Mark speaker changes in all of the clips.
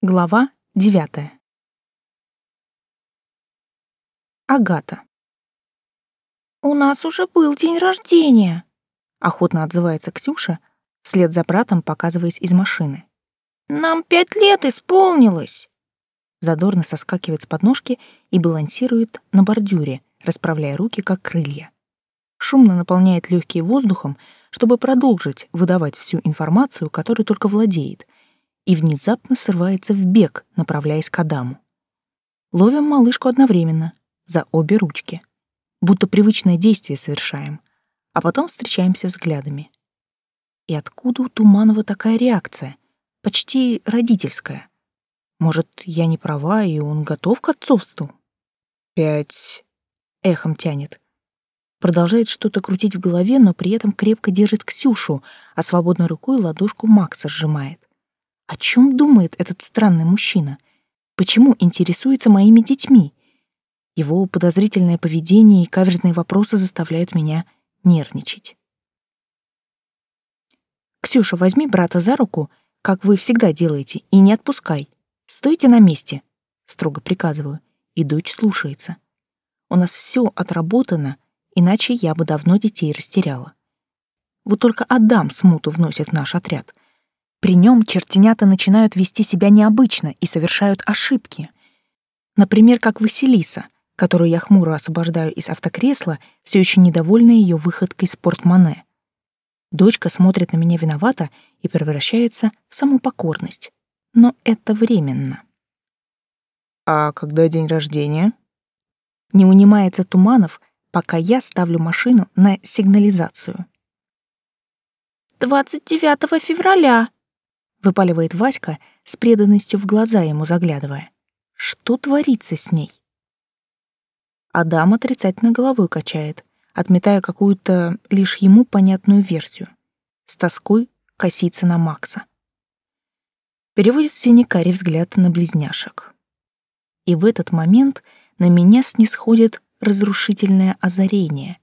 Speaker 1: Глава девятая. Агата. «У нас уже был день рождения», — охотно отзывается Ксюша, вслед за братом показываясь из машины. «Нам пять лет исполнилось!» Задорно соскакивает с подножки и балансирует на бордюре, расправляя руки, как крылья. Шумно наполняет легкие воздухом, чтобы продолжить выдавать всю информацию, которой только владеет — и внезапно срывается в бег, направляясь к Адаму. Ловим малышку одновременно, за обе ручки. Будто привычное действие совершаем, а потом встречаемся взглядами. И откуда у Туманова такая реакция? Почти родительская. Может, я не права, и он готов к отцовству? Пять. Эхом тянет. Продолжает что-то крутить в голове, но при этом крепко держит Ксюшу, а свободной рукой ладошку Макса сжимает. О чем думает этот странный мужчина? Почему интересуется моими детьми? Его подозрительное поведение и каверзные вопросы заставляют меня нервничать. «Ксюша, возьми брата за руку, как вы всегда делаете, и не отпускай. Стойте на месте», — строго приказываю, и дочь слушается. «У нас все отработано, иначе я бы давно детей растеряла. Вот только Адам смуту вносит в наш отряд — при нем чертенята начинают вести себя необычно и совершают ошибки. Например, как Василиса, которую я хмуро освобождаю из автокресла, все еще недовольная ее выходкой из портмоне. Дочка смотрит на меня виновато и превращается в саму покорность. Но это временно. «А когда день рождения?» Не унимается Туманов, пока я ставлю машину на сигнализацию.
Speaker 2: «29 февраля»,
Speaker 1: выпаливает Васька с преданностью в глаза ему заглядывая. Что творится с ней? Адам отрицательно головой качает, отметая какую-то лишь ему понятную версию. С тоской косится на Макса. Переводит синий-карий взгляд на близняшек. И в этот момент на меня снисходит разрушительное озарение.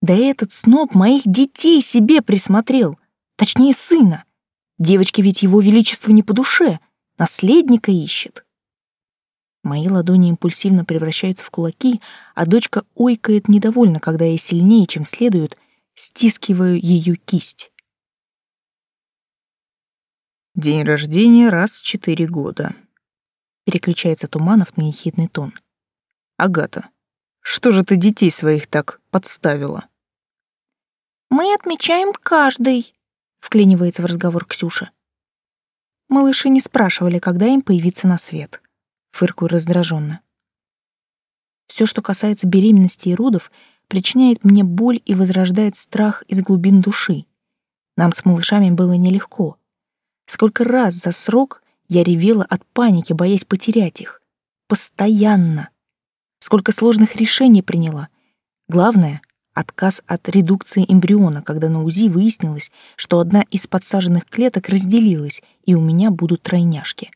Speaker 1: Да этот сноб моих детей себе присмотрел, точнее сына. Девочке ведь его величество не по душе, наследника ищет. Мои ладони импульсивно превращаются в кулаки, а дочка ойкает недовольно, когда я сильнее, чем следует, стискиваю ее кисть. День рождения раз в четыре года. Переключается Туманов на ехидный тон. Агата, что же ты детей своих так подставила?
Speaker 2: Мы отмечаем каждый, вклинивается в разговор Ксюша.
Speaker 1: Малыши не спрашивали, когда им появиться на свет. Фыркую раздраженно. Все, что касается беременности и родов, причиняет мне боль и возрождает страх из глубин души. Нам с малышами было нелегко. Сколько раз за срок я ревела от паники, боясь потерять их. Постоянно. Сколько сложных решений приняла. Главное отказ от редукции эмбриона, когда на УЗИ выяснилось, что одна из подсаженных клеток разделилась, и у меня будут тройняшки.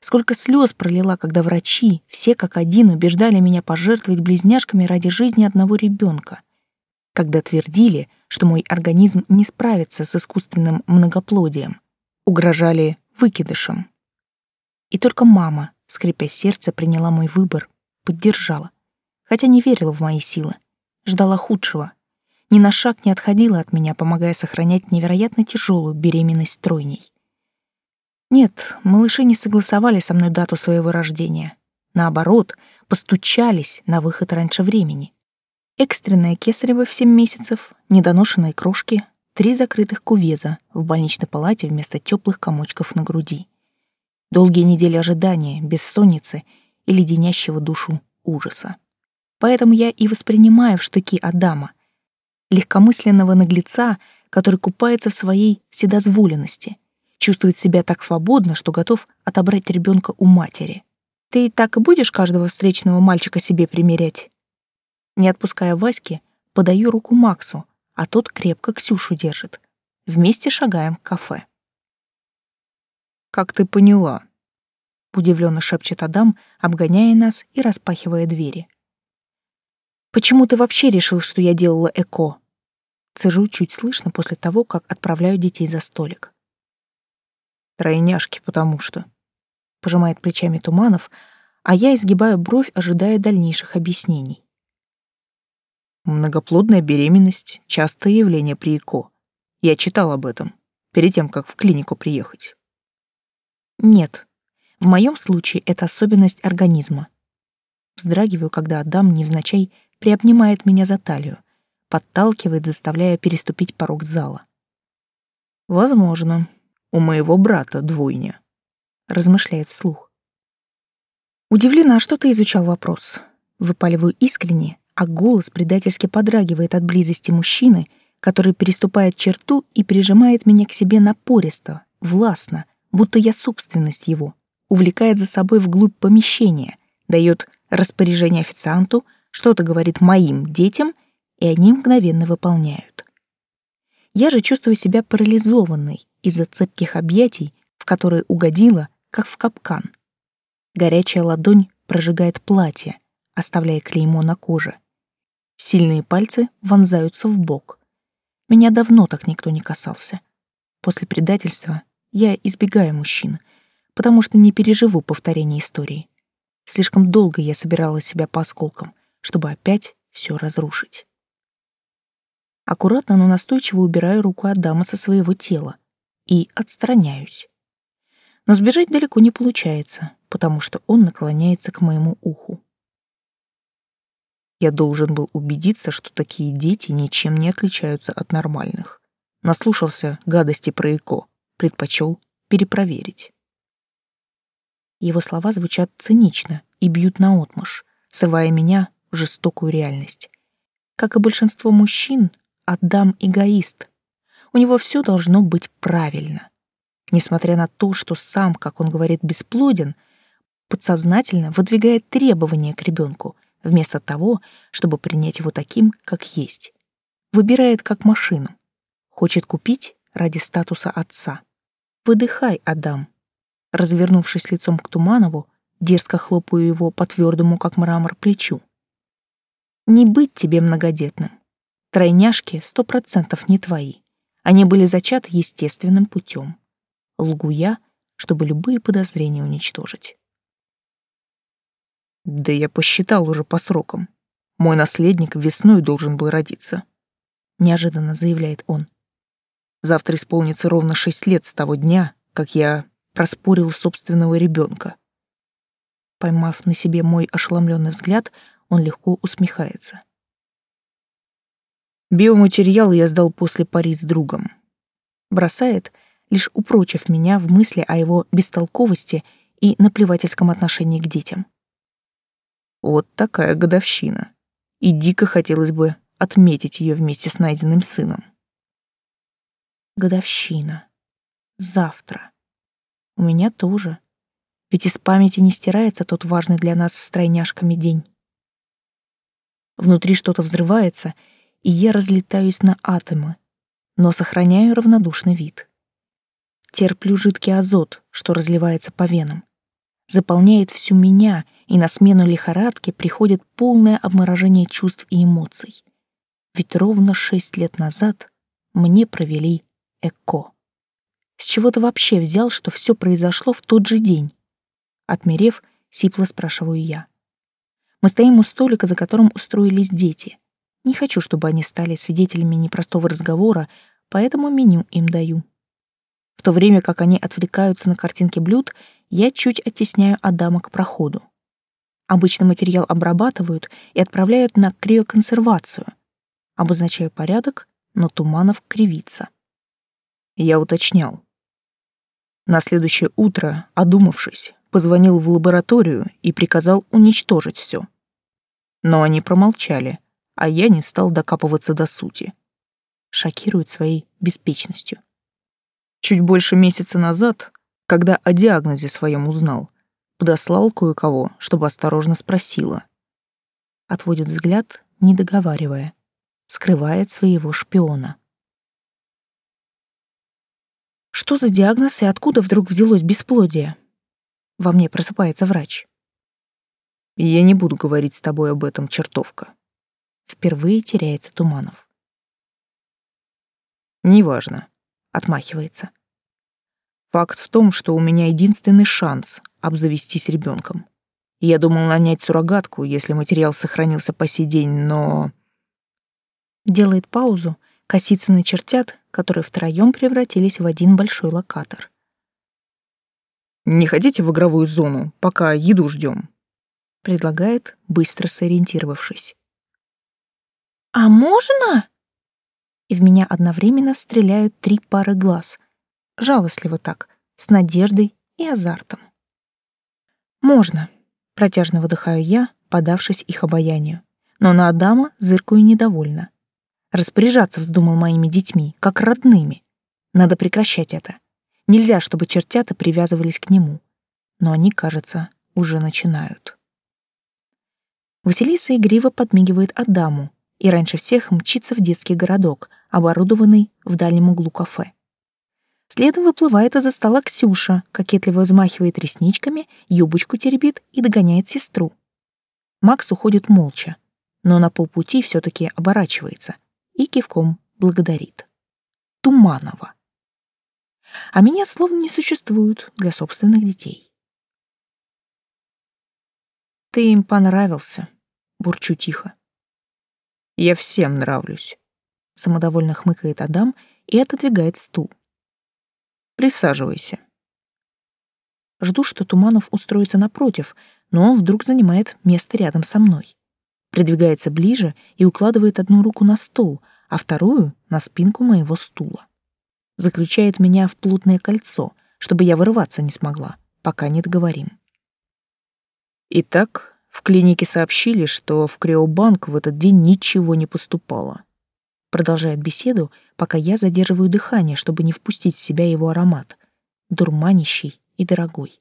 Speaker 1: Сколько слез пролила, когда врачи, все как один, убеждали меня пожертвовать близняшками ради жизни одного ребенка. Когда твердили, что мой организм не справится с искусственным многоплодием, угрожали выкидышем. И только мама, скрипя сердце, приняла мой выбор, поддержала, хотя не верила в мои силы ждала худшего. Ни на шаг не отходила от меня, помогая сохранять невероятно тяжелую беременность тройней. Нет, малыши не согласовали со мной дату своего рождения. Наоборот, постучались на выход раньше времени. Экстренная кесарево в 7 месяцев, недоношенные крошки, три закрытых кувеза в больничной палате вместо теплых комочков на груди. Долгие недели ожидания, бессонницы и леденящего душу ужаса. Поэтому я и воспринимаю в штыки Адама, легкомысленного наглеца, который купается в своей вседозволенности, чувствует себя так свободно, что готов отобрать ребенка у матери. Ты так и будешь каждого встречного мальчика себе примерять? Не отпуская Васьки, подаю руку Максу, а тот крепко Ксюшу держит. Вместе шагаем к кафе. «Как ты поняла?» — удивленно шепчет Адам, обгоняя нас и распахивая двери. Почему ты вообще решил, что я делала ЭКО? Цежу чуть слышно после того, как отправляю детей за столик. Тройняшки, потому что. пожимает плечами Туманов, а я изгибаю бровь, ожидая дальнейших объяснений. Многоплодная беременность — частое явление при ЭКО. Я читал об этом перед тем, как в клинику приехать.
Speaker 2: Нет, в моем случае это особенность организма. Вздрагиваю, когда Адам невзначай приобнимает меня за талию, подталкивает, заставляя переступить порог зала.
Speaker 1: Возможно, у моего брата двойня, размышляет вслух.
Speaker 2: Удивлена, что ты изучал вопрос. Выпаливаю искренне, а голос предательски подрагивает от близости мужчины, который переступает черту и прижимает меня к себе напористо, властно, будто я собственность его, увлекает за собой вглубь помещения, дает распоряжение официанту, что-то говорит моим детям, и они мгновенно выполняют. Я же чувствую себя парализованной из-за цепких объятий, в которые угодила, как в капкан. Горячая ладонь прожигает платье, оставляя клеймо на коже. Сильные пальцы вонзаются в бок. Меня давно так никто не касался. После предательства я избегаю мужчин, потому что не переживу повторения истории. Слишком долго я собирала себя по осколкам, чтобы опять все разрушить. Аккуратно, но настойчиво убираю руку Адама со своего тела и отстраняюсь. Но сбежать далеко не получается, потому что он наклоняется к моему уху.
Speaker 1: Я должен был убедиться, что такие дети ничем не отличаются от нормальных. Наслушался гадости про ЭКО, предпочел перепроверить.
Speaker 2: Его слова звучат цинично и бьют наотмашь, срывая меня жестокую реальность. Как и большинство мужчин, Адам эгоист. У него все должно быть правильно. Несмотря на то, что сам, как он говорит, бесплоден, подсознательно выдвигает требования к ребенку, вместо того, чтобы принять его таким, как есть. Выбирает как машину. Хочет купить ради статуса отца. Выдыхай, Адам. Развернувшись лицом к Туманову, дерзко хлопаю его по твердому, как мрамор, плечу. Не быть тебе многодетным. Тройняшки сто процентов не твои. Они были зачаты естественным путем. Лгу я, чтобы любые подозрения уничтожить.
Speaker 1: Да я посчитал уже по срокам. Мой наследник весной должен был родиться. Неожиданно заявляет он. Завтра исполнится ровно шесть лет с того дня, как я проспорил собственного ребенка.
Speaker 2: Поймав на себе мой ошеломленный взгляд, он легко усмехается.
Speaker 1: Биоматериал я сдал после пари с другом.
Speaker 2: Бросает, лишь упрочив меня в мысли о его бестолковости и наплевательском отношении к детям.
Speaker 1: Вот такая годовщина. И дико хотелось бы отметить ее вместе с найденным сыном.
Speaker 2: Годовщина. Завтра. У меня тоже. Ведь из памяти не стирается тот важный для нас с тройняшками день. Внутри что-то взрывается, и я разлетаюсь на атомы, но сохраняю равнодушный вид. Терплю жидкий азот, что разливается по венам. Заполняет всю меня, и на смену лихорадке приходит полное обморожение чувств и эмоций. Ведь ровно шесть лет назад мне провели ЭКО. С чего ты вообще взял, что все произошло в тот же день? Отмерев, сипло спрашиваю я. Мы стоим у столика, за которым устроились дети. Не хочу, чтобы они стали свидетелями непростого разговора, поэтому меню им даю. В то время как они отвлекаются на картинки блюд, я чуть оттесняю Адама к проходу. Обычно материал обрабатывают и отправляют на криоконсервацию. Обозначаю порядок, но Туманов кривится.
Speaker 1: Я уточнял. На следующее утро, одумавшись, позвонил в лабораторию и приказал уничтожить все. Но они промолчали, а я не стал докапываться до сути.
Speaker 2: Шокирует своей беспечностью.
Speaker 1: Чуть больше месяца назад, когда о диагнозе своем узнал, подослал кое-кого, чтобы осторожно спросила.
Speaker 2: Отводит взгляд, не договаривая, скрывает своего шпиона. Что за диагноз и откуда вдруг взялось бесплодие? Во мне просыпается врач.
Speaker 1: Я не буду говорить с тобой об этом, чертовка.
Speaker 2: Впервые теряется Туманов.
Speaker 1: Неважно, отмахивается. Факт в том, что у меня единственный шанс
Speaker 2: обзавестись ребенком. Я думал нанять суррогатку, если материал сохранился по сей день, но...
Speaker 1: Делает паузу, косится на чертят, которые втроем превратились в один большой локатор.
Speaker 2: «Не ходите в игровую зону, пока еду ждем», — предлагает, быстро сориентировавшись.
Speaker 1: «А можно?» И в меня одновременно стреляют три пары глаз. Жалостливо так, с надеждой и азартом. «Можно», — протяжно выдыхаю я, подавшись их обаянию. Но на Адама зыркаю недовольно. Распоряжаться вздумал моими детьми, как родными. Надо прекращать это. Нельзя, чтобы чертята привязывались к нему. Но они, кажется, уже начинают. Василиса игриво подмигивает Адаму и раньше всех мчится в детский городок, оборудованный в дальнем углу кафе. Следом выплывает из-за стола Ксюша, кокетливо взмахивает ресничками, юбочку теребит и догоняет сестру. Макс уходит молча, но на полпути все таки оборачивается и кивком благодарит. Туманова. А меня словно не существует для собственных детей.
Speaker 2: «Ты им понравился», — бурчу тихо. «Я всем нравлюсь», — самодовольно хмыкает Адам и отодвигает стул. «Присаживайся».
Speaker 1: Жду, что Туманов устроится напротив, но он вдруг занимает место рядом со мной придвигается ближе и укладывает одну руку на стол, а вторую — на спинку моего стула. Заключает меня в плотное кольцо, чтобы я вырываться не смогла, пока не договорим.
Speaker 2: Итак, в клинике сообщили, что в Криобанк в этот день ничего не поступало.
Speaker 1: Продолжает беседу, пока я задерживаю дыхание, чтобы не впустить в себя его аромат, дурманящий и дорогой.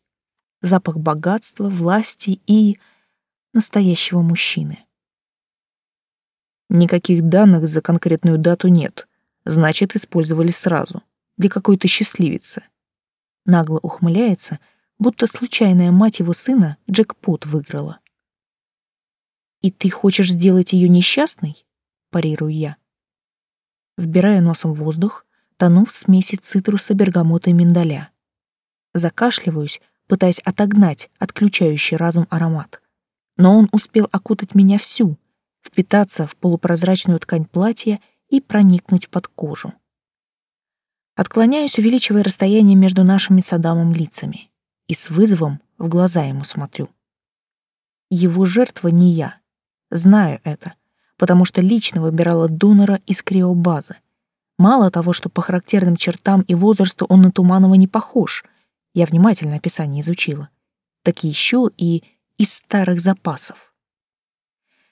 Speaker 1: Запах богатства, власти и настоящего мужчины.
Speaker 2: Никаких данных за конкретную дату нет. Значит, использовали сразу. Для какой-то счастливицы.
Speaker 1: Нагло ухмыляется, будто случайная мать его сына джекпот выиграла. «И ты хочешь сделать ее несчастной?» — парирую я. Вбирая носом воздух, тону в смеси цитруса, бергамота и миндаля. Закашливаюсь, пытаясь отогнать отключающий разум аромат. Но он успел окутать меня всю, впитаться в полупрозрачную ткань платья и проникнуть под кожу. Отклоняюсь, увеличивая расстояние между нашими с лицами, и с вызовом в глаза ему смотрю. Его жертва не я. Знаю это, потому что лично выбирала донора из криобазы. Мало того, что по характерным чертам и возрасту он на Туманова не похож, я внимательно описание изучила, так еще и из старых запасов.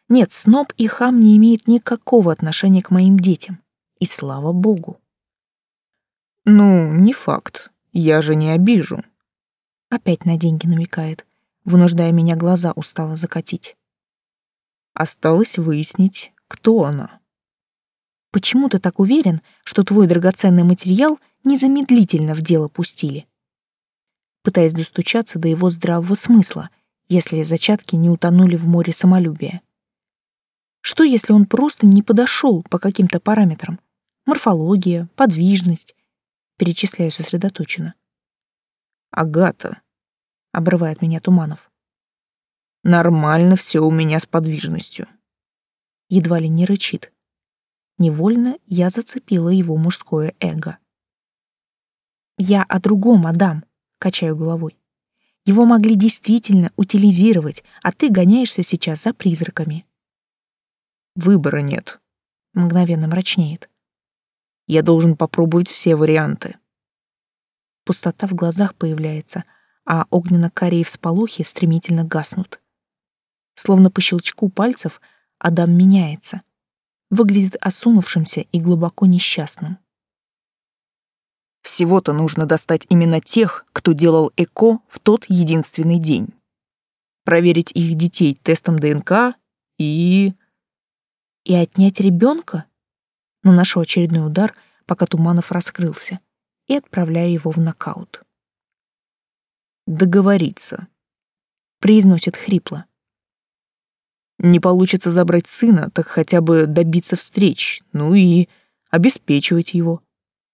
Speaker 1: Нет, сноб и хам не имеет никакого отношения к моим детям. И слава богу.
Speaker 2: Ну, не факт. Я же не обижу.
Speaker 1: Опять на деньги намекает, вынуждая меня глаза устало закатить.
Speaker 2: Осталось выяснить, кто она.
Speaker 1: Почему ты так уверен, что твой драгоценный материал незамедлительно в дело пустили? Пытаясь достучаться до его здравого смысла, если зачатки не утонули в море самолюбия. Что, если он просто не подошел по каким-то параметрам? Морфология, подвижность. Перечисляю сосредоточенно.
Speaker 2: «Агата», —
Speaker 1: обрывает меня Туманов.
Speaker 2: «Нормально все у меня с подвижностью».
Speaker 1: Едва ли не рычит. Невольно я зацепила его мужское эго. «Я о другом, Адам», — качаю головой. «Его могли действительно утилизировать, а ты гоняешься сейчас за призраками».
Speaker 2: Выбора нет.
Speaker 1: Мгновенно мрачнеет.
Speaker 2: Я должен попробовать все варианты.
Speaker 1: Пустота в глазах появляется, а огненно-карие всполохи стремительно гаснут. Словно по щелчку пальцев Адам меняется. Выглядит осунувшимся и глубоко несчастным.
Speaker 2: Всего-то нужно достать именно тех, кто делал ЭКО в тот единственный день. Проверить их детей тестом ДНК и
Speaker 1: и отнять ребенка? Наношу очередной удар, пока Туманов раскрылся, и отправляю его в нокаут.
Speaker 2: «Договориться», —
Speaker 1: произносит хрипло.
Speaker 2: «Не получится забрать сына, так хотя бы добиться встреч, ну и обеспечивать его.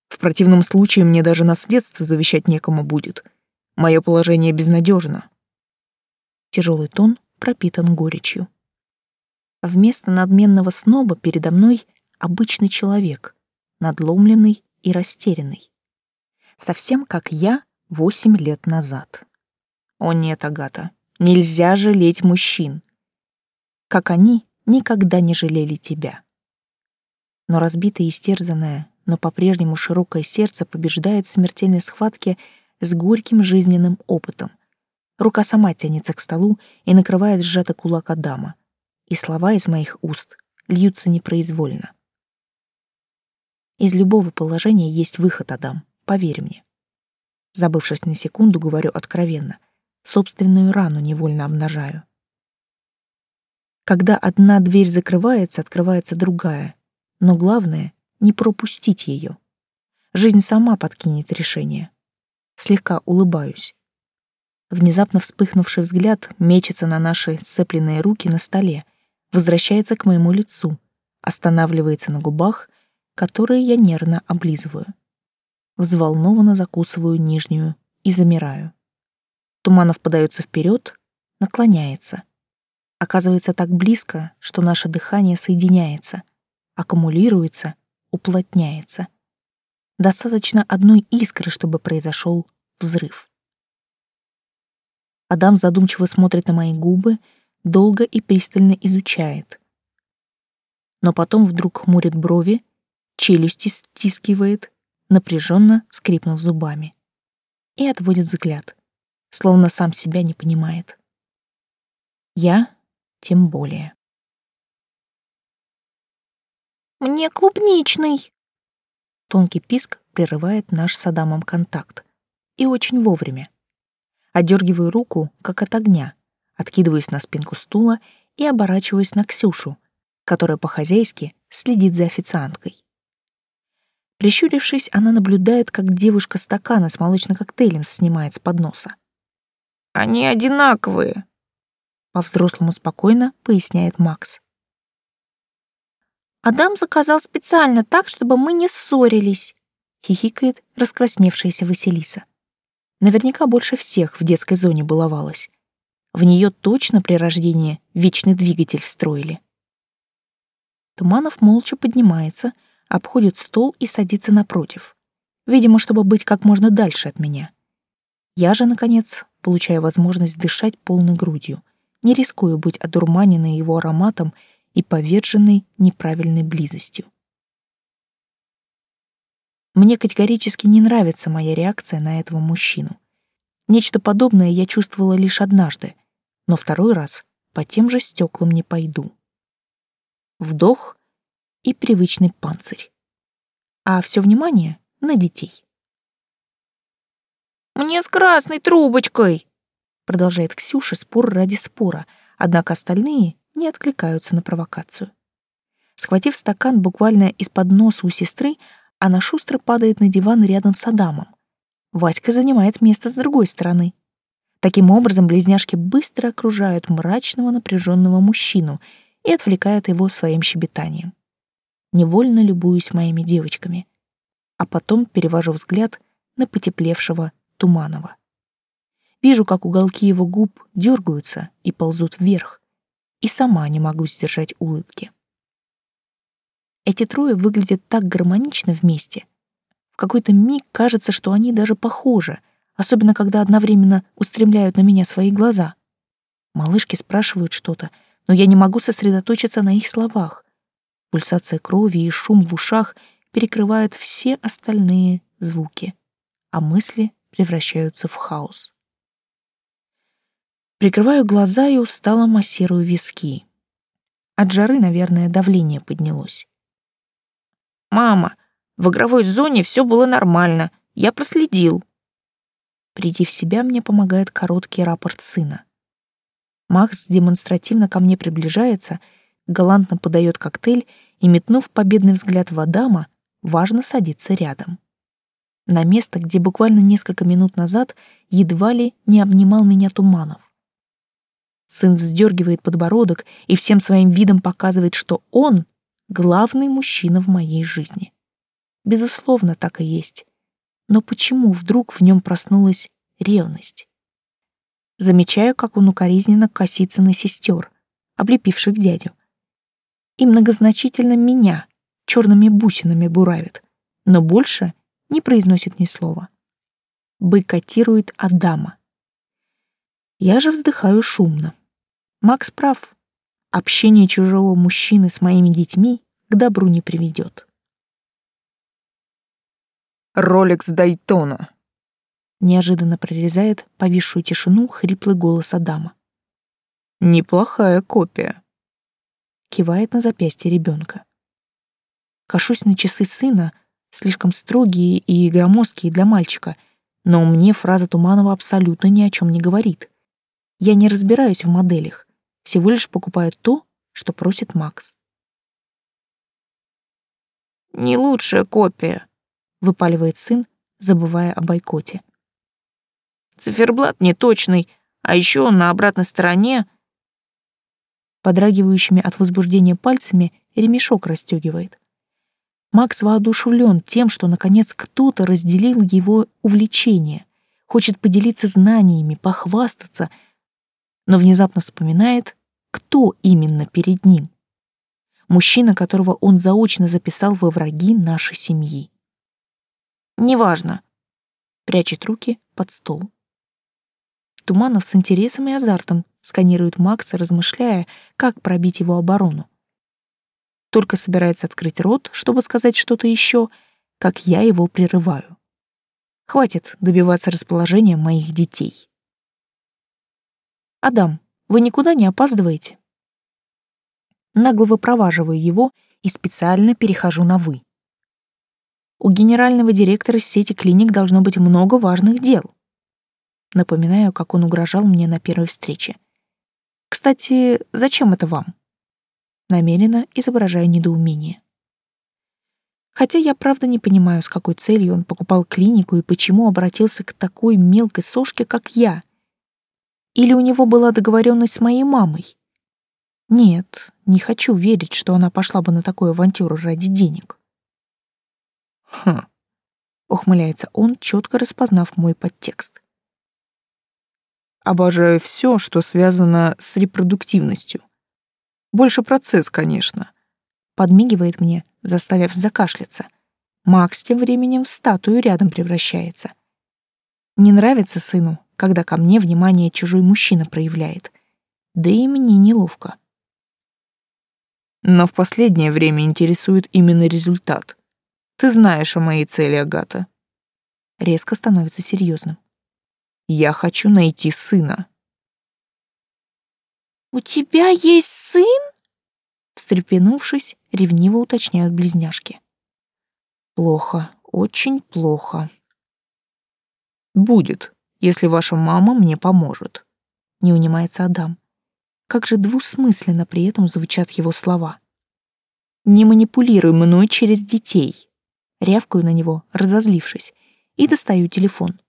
Speaker 2: В противном случае мне даже наследство завещать некому будет. Мое положение безнадежно. Тяжелый тон пропитан горечью. Вместо надменного сноба передо мной обычный человек, надломленный и растерянный. Совсем как я восемь лет назад. О нет, Агата, нельзя жалеть мужчин. Как они никогда не жалели тебя. Но разбитое и истерзанное, но по-прежнему широкое сердце побеждает в смертельной схватке с горьким жизненным опытом. Рука сама тянется к столу и накрывает сжатый кулак Адама. И слова из моих уст льются непроизвольно. Из любого положения есть выход, Адам, поверь мне. Забывшись на секунду, говорю откровенно. Собственную рану невольно обнажаю. Когда одна дверь закрывается, открывается другая. Но главное — не пропустить ее. Жизнь сама подкинет решение слегка улыбаюсь. Внезапно вспыхнувший взгляд мечется на наши сцепленные руки на столе, возвращается к моему лицу, останавливается на губах, которые я нервно облизываю. Взволнованно закусываю нижнюю и замираю. Туманов подается вперед, наклоняется. Оказывается так близко, что наше дыхание соединяется, аккумулируется, уплотняется — Достаточно одной искры, чтобы произошел взрыв. Адам задумчиво смотрит на мои губы, долго и пристально изучает. Но потом вдруг хмурит брови, челюсти стискивает, напряженно скрипнув зубами. И отводит взгляд, словно сам себя не понимает. Я тем более.
Speaker 1: «Мне клубничный!»
Speaker 2: Тонкий писк прерывает наш с Адамом контакт. И очень вовремя. Одергиваю руку, как от огня, откидываюсь на спинку стула и оборачиваюсь на Ксюшу, которая по-хозяйски следит за официанткой. Прищурившись, она наблюдает, как девушка стаканы с молочным коктейлем снимает с подноса.
Speaker 1: «Они одинаковые», — по-взрослому спокойно поясняет Макс. Адам заказал специально так, чтобы мы не ссорились, хихикает раскрасневшаяся Василиса. Наверняка больше всех в детской зоне баловалась. В нее точно при рождении вечный двигатель встроили. Туманов молча поднимается, обходит стол и садится напротив. Видимо, чтобы быть как можно дальше от меня. Я же, наконец, получаю возможность дышать полной грудью, не рискую быть одурманенной его ароматом и поверженной неправильной близостью. Мне категорически не нравится моя реакция на этого мужчину. Нечто подобное я чувствовала лишь однажды, но второй раз по тем же стеклам не пойду. Вдох и привычный панцирь. А все внимание на детей. «Мне с красной трубочкой!»
Speaker 2: Продолжает Ксюша спор ради спора, однако остальные не откликаются на провокацию. Схватив стакан буквально из-под носа у сестры, она шустро падает на диван рядом с Адамом. Васька занимает место с другой стороны. Таким образом, близняшки быстро окружают мрачного напряженного мужчину и отвлекают его своим щебетанием. Невольно любуюсь моими девочками, а потом перевожу взгляд на потеплевшего Туманова. Вижу, как уголки его губ дергаются и ползут вверх, и сама не могу сдержать улыбки. Эти трое выглядят так гармонично вместе. В какой-то миг кажется, что они даже похожи, особенно когда одновременно устремляют на меня свои глаза. Малышки спрашивают что-то, но я не могу сосредоточиться на их словах. Пульсация крови и шум в ушах перекрывают все остальные звуки, а мысли превращаются в хаос. Прикрываю глаза и устало массирую виски. От жары, наверное, давление поднялось.
Speaker 1: «Мама, в игровой зоне все было нормально. Я проследил».
Speaker 2: Прийти в себя мне помогает короткий рапорт сына. Макс демонстративно ко мне приближается, галантно подает коктейль и, метнув победный взгляд в Адама, важно садится рядом. На место, где буквально несколько минут назад едва ли не обнимал меня Туманов. Сын вздергивает подбородок и всем своим видом показывает, что он — главный мужчина в моей жизни. Безусловно, так и есть. Но почему вдруг в нем проснулась ревность. Замечаю, как он укоризненно косится на сестер, облепивших дядю. И многозначительно меня черными бусинами буравит, но больше не произносит ни слова. Бойкотирует Адама. Я же вздыхаю шумно. Макс прав. Общение чужого мужчины с моими детьми к добру не приведет.
Speaker 3: «Ролекс Дайтона», —
Speaker 2: неожиданно прорезает повисшую тишину хриплый голос Адама.
Speaker 3: «Неплохая копия», —
Speaker 2: кивает на запястье ребенка. Кашусь на часы сына, слишком строгие и громоздкие для мальчика, но мне фраза Туманова абсолютно ни о чем не говорит. Я не разбираюсь в моделях, всего лишь покупаю то, что просит Макс.
Speaker 1: «Не лучшая копия», — выпаливает сын, забывая о бойкоте. «Циферблат неточный, а еще на обратной стороне...»
Speaker 2: Подрагивающими от возбуждения пальцами ремешок расстегивает. Макс воодушевлен тем, что наконец кто-то разделил его увлечение, хочет поделиться знаниями, похвастаться, но внезапно вспоминает, кто именно перед ним. Мужчина, которого он заочно записал во враги нашей семьи.
Speaker 1: «Неважно», —
Speaker 2: прячет руки под стол. Туманов с интересом и азартом сканирует Макса, размышляя, как пробить его оборону только собирается открыть рот, чтобы сказать что-то еще, как я его прерываю. Хватит добиваться расположения моих детей. «Адам, вы никуда не опаздываете?» Нагло выпроваживаю его и специально перехожу на «вы». У генерального директора сети клиник должно быть много важных дел. Напоминаю, как он угрожал мне на первой встрече. Кстати, зачем это вам? намеренно изображая недоумение. Хотя я правда не понимаю, с какой целью он покупал клинику и почему обратился к такой мелкой сошке, как я. Или у него была договоренность с моей мамой? Нет, не хочу верить, что она пошла бы на такую авантюру ради денег.
Speaker 3: Хм.
Speaker 2: Ухмыляется он, четко распознав мой подтекст.
Speaker 3: Обожаю все, что связано с репродуктивностью. Больше процесс, конечно.
Speaker 2: Подмигивает мне, заставив закашляться. Макс тем временем в статую рядом превращается. Не нравится сыну, когда ко мне внимание чужой мужчина проявляет. Да и мне неловко.
Speaker 3: Но в последнее время интересует именно результат. Ты знаешь о моей цели, Агата.
Speaker 2: Резко становится серьезным.
Speaker 3: Я хочу найти сына.
Speaker 1: «У тебя есть сын?»
Speaker 2: Встрепенувшись, ревниво уточняют близняшки.
Speaker 3: «Плохо, очень плохо». «Будет, если ваша мама мне поможет», — не унимается Адам.
Speaker 2: Как же двусмысленно при этом звучат его слова.
Speaker 3: «Не манипулируй мной через детей», —
Speaker 2: рявкаю на него, разозлившись, и достаю телефон.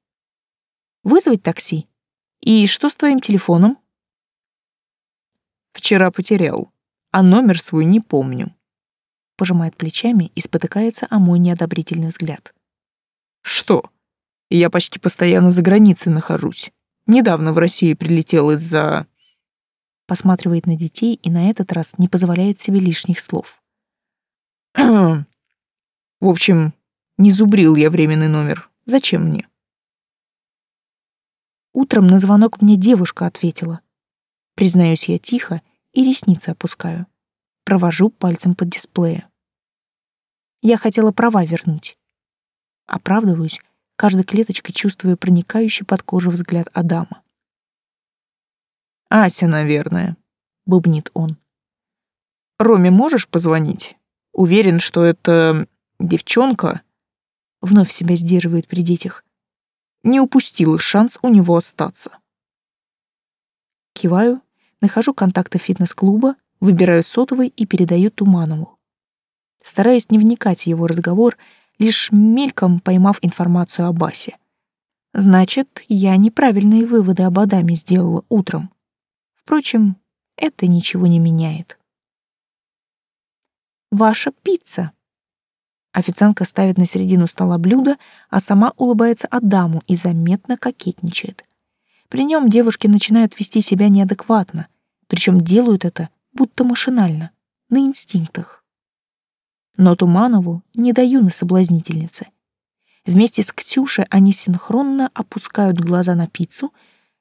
Speaker 2: «Вызвать такси? И что с твоим телефоном?»
Speaker 3: Вчера потерял, а номер свой не помню.
Speaker 2: Пожимает плечами и спотыкается о мой неодобрительный взгляд.
Speaker 3: Что? Я почти постоянно за границей нахожусь. Недавно в Россию прилетел из-за...
Speaker 2: Посматривает на детей и на этот раз не позволяет себе лишних слов.
Speaker 3: В общем, не зубрил я временный номер. Зачем мне?
Speaker 2: Утром на звонок мне девушка ответила. Признаюсь я тихо и ресницы опускаю. Провожу пальцем под дисплея. Я хотела права вернуть. Оправдываюсь, каждой клеточкой чувствую проникающий под кожу взгляд Адама.
Speaker 3: «Ася, наверное», —
Speaker 2: бубнит он.
Speaker 3: «Роме можешь позвонить? Уверен, что это девчонка...»
Speaker 2: Вновь себя сдерживает при детях.
Speaker 3: Не упустил шанс у него остаться.
Speaker 2: Киваю Нахожу контакты фитнес-клуба, выбираю сотовый и передаю Туманову. Стараюсь не вникать в его разговор, лишь мельком поймав информацию о Басе. Значит, я неправильные выводы об Адаме сделала утром. Впрочем, это ничего не меняет. «Ваша пицца!»
Speaker 1: Официантка ставит на середину стола блюдо, а сама улыбается Адаму и заметно кокетничает. При нем девушки начинают вести себя неадекватно, причем делают это будто машинально, на инстинктах. Но Туманову не даю на соблазнительнице. Вместе с Ктюшей они синхронно опускают глаза на пиццу,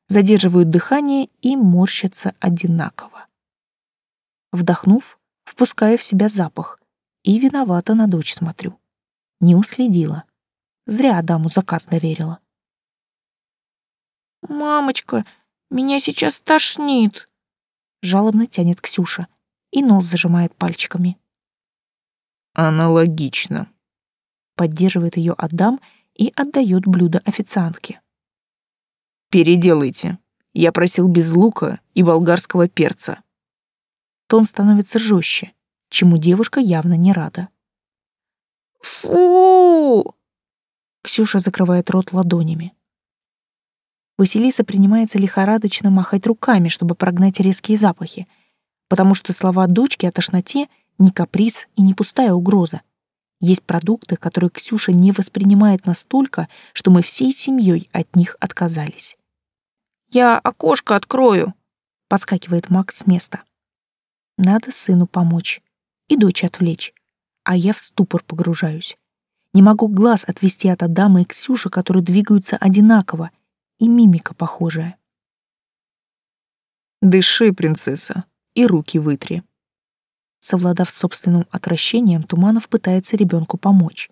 Speaker 1: задерживают дыхание и морщатся одинаково. Вдохнув, впускаю в себя запах и виновата на дочь смотрю. Не уследила. Зря Адаму заказ доверила. «Мамочка, меня сейчас тошнит!» Жалобно тянет Ксюша и нос зажимает пальчиками.
Speaker 3: «Аналогично»,
Speaker 1: поддерживает ее Адам и отдает блюдо официантке.
Speaker 3: «Переделайте. Я просил без лука и болгарского перца».
Speaker 1: Тон становится жестче, чему девушка явно не рада.
Speaker 2: «Фу!»
Speaker 1: Ксюша закрывает рот ладонями. Василиса принимается лихорадочно махать руками, чтобы прогнать резкие запахи, потому что слова дочки о тошноте не каприз и не пустая угроза. Есть продукты, которые Ксюша не воспринимает настолько, что мы всей семьей от них отказались.
Speaker 2: «Я окошко открою», — подскакивает Макс с места.
Speaker 1: Надо сыну помочь и дочь отвлечь, а я в ступор погружаюсь. Не могу глаз отвести от Адама и Ксюши, которые двигаются одинаково, и мимика похожая.
Speaker 3: «Дыши, принцесса, и руки вытри»,
Speaker 1: Совладав собственным отвращением, Туманов пытается ребенку помочь.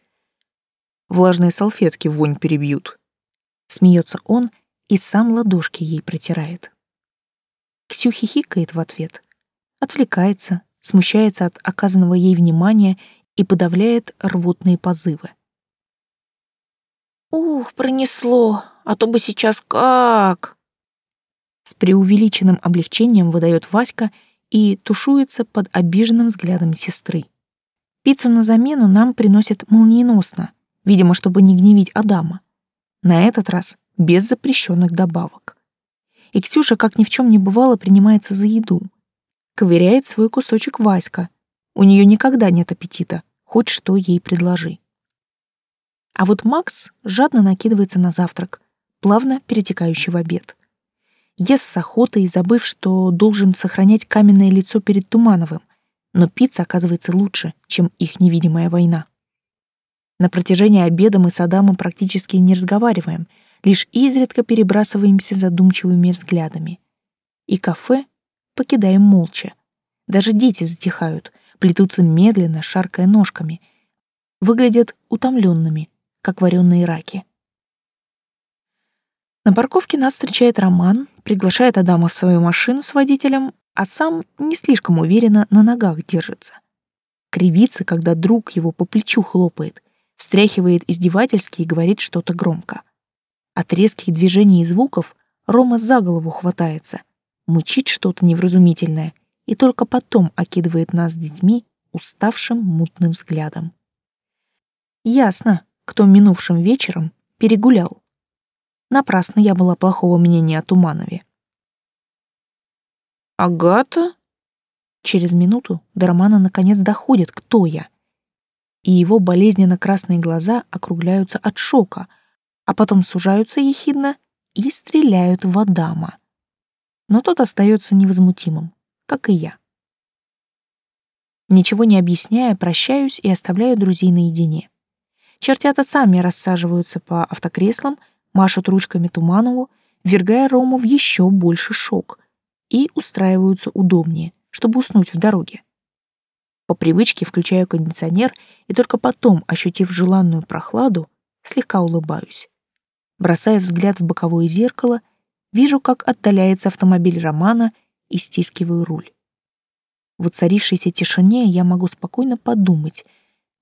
Speaker 3: Влажные салфетки вонь перебьют.
Speaker 1: Смеется он и сам ладошки ей протирает. Ксю хихикает в ответ, отвлекается, смущается от оказанного ей внимания и подавляет рвотные позывы.
Speaker 2: «Ух, пронесло, а то бы сейчас как!»
Speaker 1: С преувеличенным облегчением выдает Васька и тушуется под обиженным взглядом сестры. Пиццу на замену нам приносят молниеносно, видимо, чтобы не гневить Адама. На этот раз без запрещенных добавок. И Ксюша, как ни в чем не бывало, принимается за еду. Ковыряет свой кусочек Васька. У нее никогда нет аппетита, хоть что ей предложи. А вот Макс жадно накидывается на завтрак, плавно перетекающий в обед ест с охотой, забыв, что должен сохранять каменное лицо перед Тумановым, но пицца оказывается лучше, чем их невидимая война. На протяжении обеда мы с Адамом практически не разговариваем, лишь изредка перебрасываемся задумчивыми взглядами. И кафе покидаем молча. Даже дети затихают, плетутся медленно, шаркая ножками. Выглядят утомленными, как вареные раки. На парковке нас встречает Роман, приглашает Адама в свою машину с водителем, а сам не слишком уверенно на ногах держится. Кривится, когда друг его по плечу хлопает, встряхивает издевательски и говорит что-то громко. От резких движений и звуков Рома за голову хватается, мучит что-то невразумительное и только потом окидывает нас с детьми уставшим мутным взглядом. Ясно, кто минувшим вечером перегулял. Напрасно я была плохого мнения о Туманове.
Speaker 2: «Агата?»
Speaker 1: Через минуту до Романа наконец доходит, кто я. И его болезненно красные глаза округляются от шока, а потом сужаются ехидно и стреляют в Адама. Но тот остается невозмутимым, как и я. Ничего не объясняя, прощаюсь и оставляю друзей наедине. Чертята сами рассаживаются по автокреслам — машут ручками Туманову, ввергая Рому в еще больше шок, и устраиваются удобнее, чтобы уснуть в дороге. По привычке включаю кондиционер и только потом, ощутив желанную прохладу, слегка улыбаюсь. Бросая взгляд в боковое зеркало, вижу, как отдаляется автомобиль Романа и стискиваю руль. В воцарившейся тишине я могу спокойно подумать,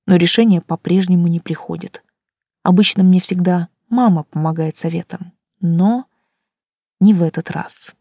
Speaker 1: но решение по-прежнему не приходит. Обычно мне всегда Мама помогает советом, но не в этот раз.